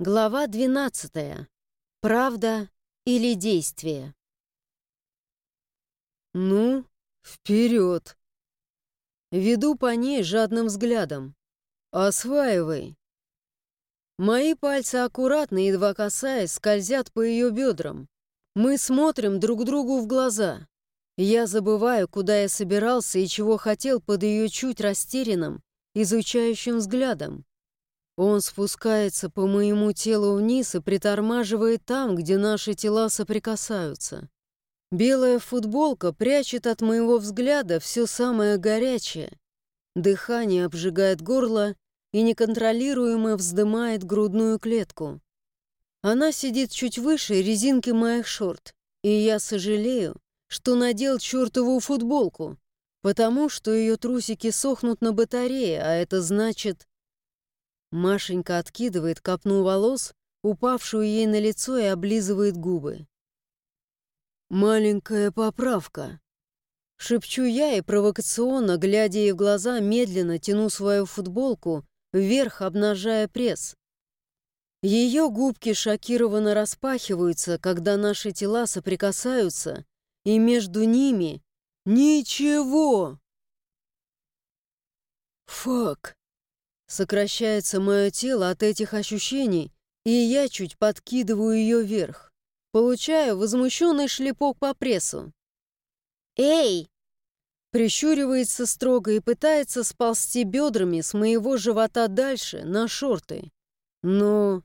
Глава 12. Правда или действие? Ну, вперед. Веду по ней жадным взглядом. Осваивай. Мои пальцы аккуратно, едва касаясь, скользят по ее бедрам. Мы смотрим друг другу в глаза. Я забываю, куда я собирался и чего хотел под ее чуть растерянным, изучающим взглядом. Он спускается по моему телу вниз и притормаживает там, где наши тела соприкасаются. Белая футболка прячет от моего взгляда все самое горячее. Дыхание обжигает горло и неконтролируемо вздымает грудную клетку. Она сидит чуть выше резинки моих шорт, и я сожалею, что надел чертову футболку, потому что ее трусики сохнут на батарее, а это значит, Машенька откидывает копну волос, упавшую ей на лицо и облизывает губы. «Маленькая поправка», — шепчу я и провокационно, глядя ей в глаза, медленно тяну свою футболку вверх, обнажая пресс. Ее губки шокированно распахиваются, когда наши тела соприкасаются, и между ними ничего. Фак. Сокращается мое тело от этих ощущений, и я чуть подкидываю ее вверх. Получаю возмущенный шлепок по прессу. «Эй!» Прищуривается строго и пытается сползти бедрами с моего живота дальше, на шорты. Но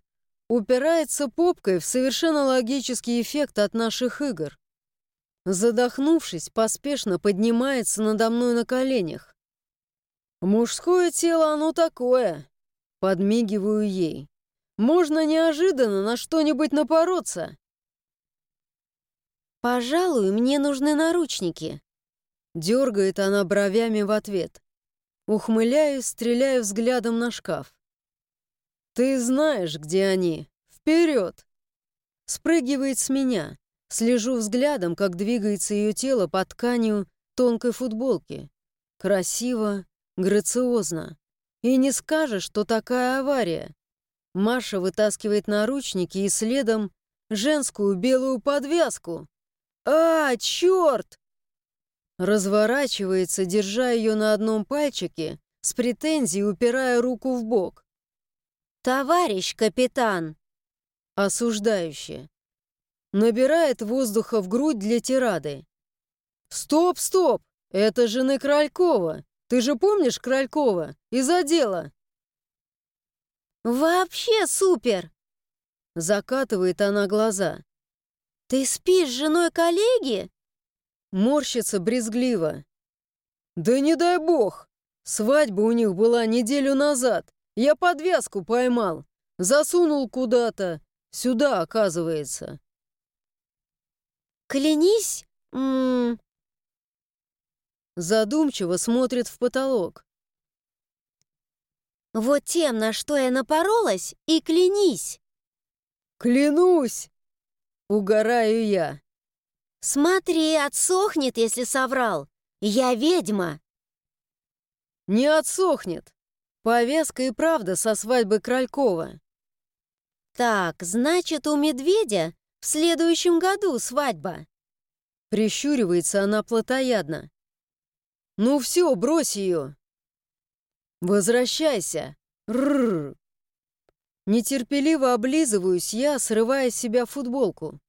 упирается попкой в совершенно логический эффект от наших игр. Задохнувшись, поспешно поднимается надо мной на коленях. «Мужское тело оно такое!» Подмигиваю ей. «Можно неожиданно на что-нибудь напороться!» «Пожалуй, мне нужны наручники!» Дергает она бровями в ответ. Ухмыляюсь, стреляю взглядом на шкаф. «Ты знаешь, где они! Вперед!» Спрыгивает с меня. Слежу взглядом, как двигается ее тело под тканью тонкой футболки. Красиво, Грациозно. И не скажешь, что такая авария. Маша вытаскивает наручники и следом женскую белую подвязку. «А, черт!» Разворачивается, держа ее на одном пальчике, с претензией упирая руку в бок. «Товарищ капитан!» Осуждающе. Набирает воздуха в грудь для тирады. «Стоп, стоп! Это жены Кралькова! Ты же помнишь Кралькова? Из-за дела!» «Вообще супер!» Закатывает она глаза. «Ты спишь с женой коллеги?» Морщится брезгливо. «Да не дай бог! Свадьба у них была неделю назад. Я подвязку поймал. Засунул куда-то. Сюда, оказывается». «Клянись, м -м, Задумчиво смотрит в потолок. «Вот тем, на что я напоролась, и клянись!» «Клянусь!» — угораю я. «Смотри, отсохнет, если соврал! Я ведьма!» «Не отсохнет! Повязка и правда со свадьбы Кралькова!» «Так, значит, у медведя в следующем году свадьба!» Прищуривается она плотоядно. «Ну все, брось ее!» «Возвращайся!» Рррр. Нетерпеливо облизываюсь я, срывая с себя футболку.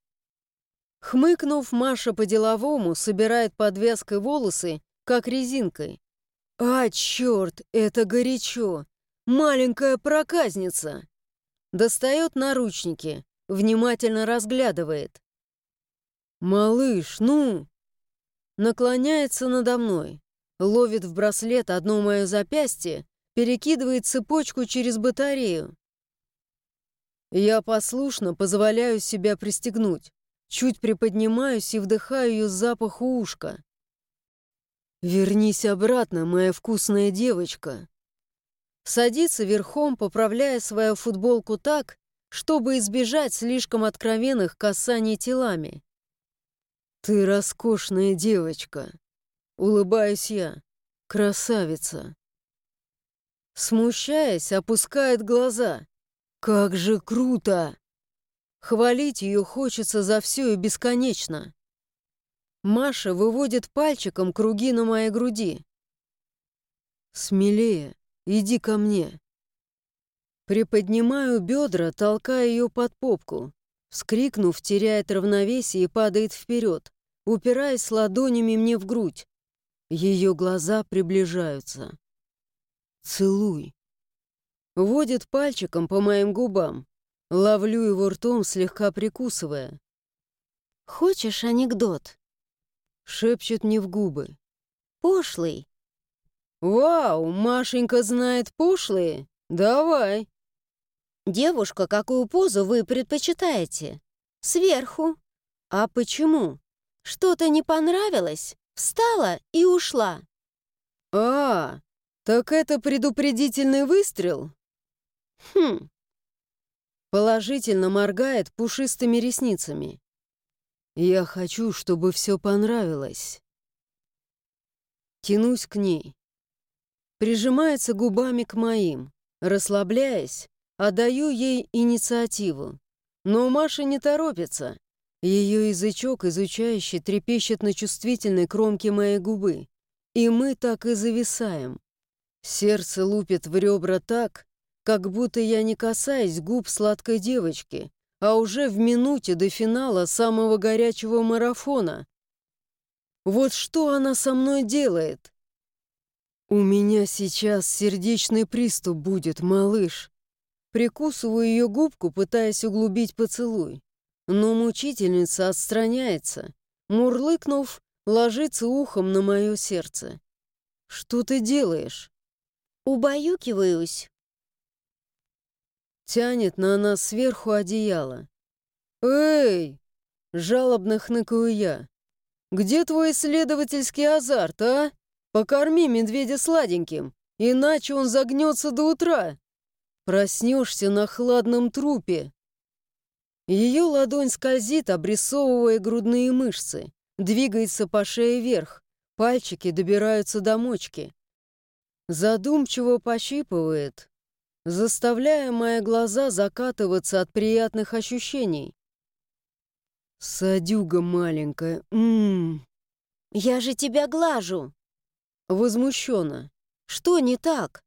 Хмыкнув, Маша по-деловому собирает подвязкой волосы, как резинкой. «А, черт, это горячо! Маленькая проказница!» Достает наручники, внимательно разглядывает. «Малыш, ну!» Наклоняется надо мной ловит в браслет одно мое запястье, перекидывает цепочку через батарею. Я послушно позволяю себя пристегнуть, чуть приподнимаюсь и вдыхаю ее запах у ушка. «Вернись обратно, моя вкусная девочка!» Садится верхом, поправляя свою футболку так, чтобы избежать слишком откровенных касаний телами. «Ты роскошная девочка!» Улыбаюсь я. Красавица. Смущаясь, опускает глаза. Как же круто! Хвалить ее хочется за все и бесконечно. Маша выводит пальчиком круги на моей груди. «Смелее, иди ко мне». Приподнимаю бедра, толкая ее под попку. Вскрикнув, теряет равновесие и падает вперед, упираясь ладонями мне в грудь. Ее глаза приближаются. «Целуй». Водит пальчиком по моим губам. Ловлю его ртом, слегка прикусывая. «Хочешь анекдот?» Шепчет мне в губы. «Пошлый». «Вау, Машенька знает пошлые? Давай!» «Девушка, какую позу вы предпочитаете? Сверху. А почему? Что-то не понравилось? Встала и ушла». «А, так это предупредительный выстрел?» «Хм, Положительно моргает пушистыми ресницами. Я хочу, чтобы все понравилось. Тянусь к ней. Прижимается губами к моим. Расслабляясь, отдаю ей инициативу. Но Маша не торопится. Ее язычок, изучающий, трепещет на чувствительной кромке моей губы. И мы так и зависаем. Сердце лупит в ребра так, как будто я не касаюсь губ сладкой девочки, а уже в минуте до финала самого горячего марафона. Вот что она со мной делает? У меня сейчас сердечный приступ будет, малыш. Прикусываю ее губку, пытаясь углубить поцелуй. Но мучительница отстраняется, мурлыкнув, ложится ухом на мое сердце. «Что ты делаешь?» убаюкиваюсь. Тянет на нас сверху одеяло. «Эй!» — жалобно хныкаю я. «Где твой исследовательский азарт, а? Покорми медведя сладеньким, иначе он загнется до утра. Проснешься на хладном трупе». Ее ладонь скользит, обрисовывая грудные мышцы, двигается по шее вверх, пальчики добираются до мочки. Задумчиво пощипывает, заставляя мои глаза закатываться от приятных ощущений. «Садюга маленькая, ммм...» «Я же тебя глажу!» Возмущенно. «Что не так?»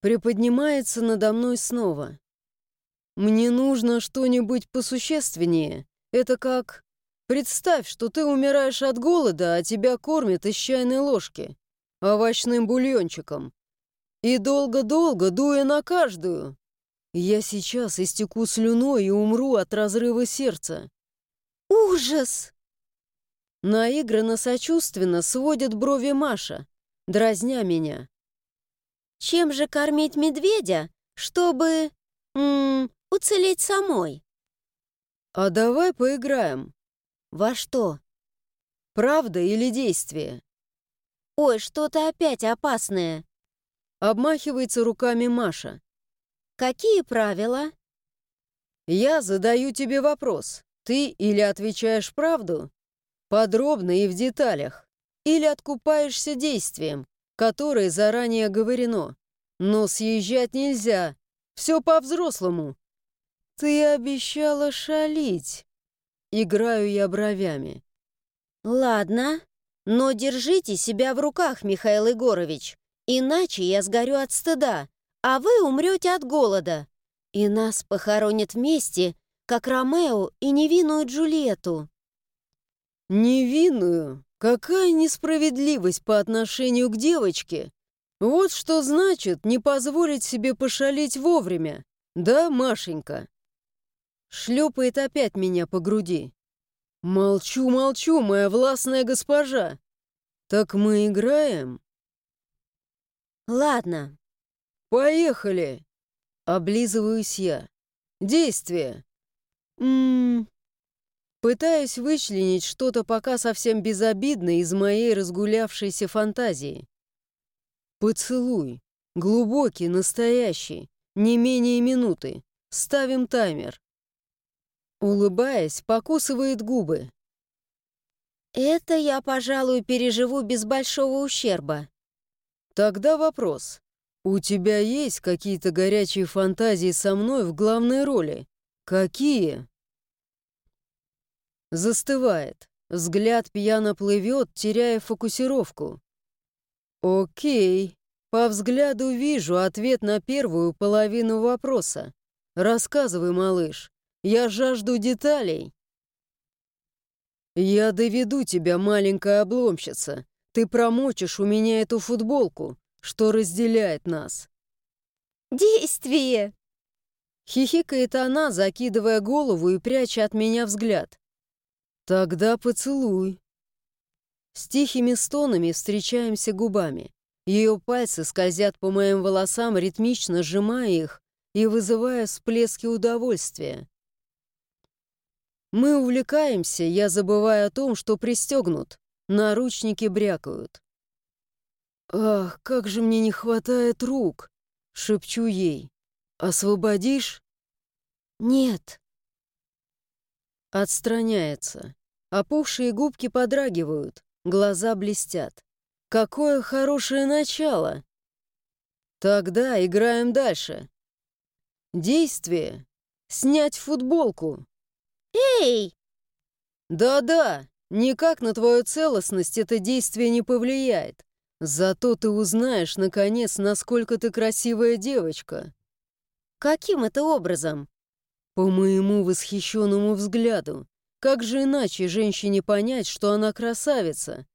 Приподнимается надо мной снова. «Мне нужно что-нибудь посущественнее. Это как... Представь, что ты умираешь от голода, а тебя кормят из чайной ложки, овощным бульончиком. И долго-долго, дуя на каждую. Я сейчас истеку слюной и умру от разрыва сердца. «Ужас!» Наигранно сочувственно сводит брови Маша, дразня меня. «Чем же кормить медведя, чтобы... уцелеть самой?» «А давай поиграем». «Во что?» «Правда или действие?» «Ой, что-то опять опасное. Обмахивается руками Маша. «Какие правила?» «Я задаю тебе вопрос. Ты или отвечаешь правду, подробно и в деталях, или откупаешься действием, которое заранее говорено. Но съезжать нельзя. Все по-взрослому». «Ты обещала шалить». Играю я бровями. «Ладно, но держите себя в руках, Михаил Егорович. Иначе я сгорю от стыда, а вы умрете от голода. И нас похоронят вместе, как Ромео и невинную Джульетту». «Невинную? Какая несправедливость по отношению к девочке! Вот что значит не позволить себе пошалить вовремя, да, Машенька?» Шлепает опять меня по груди. «Молчу, молчу, моя властная госпожа! Так мы играем?» «Ладно». «Поехали!» Облизываюсь я. «Действие!» «Ммм...» Пытаюсь вычленить что-то пока совсем безобидное из моей разгулявшейся фантазии. Поцелуй. Глубокий, настоящий. Не менее минуты. Ставим таймер. Улыбаясь, покусывает губы. «Это я, пожалуй, переживу без большого ущерба». Тогда вопрос. «У тебя есть какие-то горячие фантазии со мной в главной роли? Какие?» Застывает. Взгляд пьяно плывет, теряя фокусировку. «Окей. По взгляду вижу ответ на первую половину вопроса. Рассказывай, малыш. Я жажду деталей». «Я доведу тебя, маленькая обломщица. Ты промочишь у меня эту футболку, что разделяет нас». «Действие!» Хихикает она, закидывая голову и пряча от меня взгляд. «Тогда поцелуй». С тихими стонами встречаемся губами. Ее пальцы скользят по моим волосам, ритмично сжимая их и вызывая всплески удовольствия. Мы увлекаемся, я забываю о том, что пристегнут. Наручники брякают. «Ах, как же мне не хватает рук!» — шепчу ей. «Освободишь?» «Нет». Отстраняется. Опухшие губки подрагивают, глаза блестят. Какое хорошее начало! Тогда играем дальше. Действие. Снять футболку. «Эй!» «Да-да, никак на твою целостность это действие не повлияет. Зато ты узнаешь, наконец, насколько ты красивая девочка». «Каким это образом?» «По моему восхищенному взгляду. Как же иначе женщине понять, что она красавица?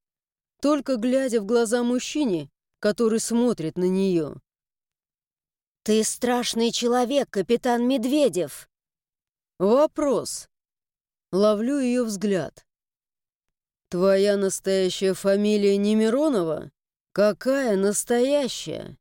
Только глядя в глаза мужчине, который смотрит на нее». «Ты страшный человек, капитан Медведев!» «Вопрос. Ловлю ее взгляд. «Твоя настоящая фамилия не Миронова? Какая настоящая?»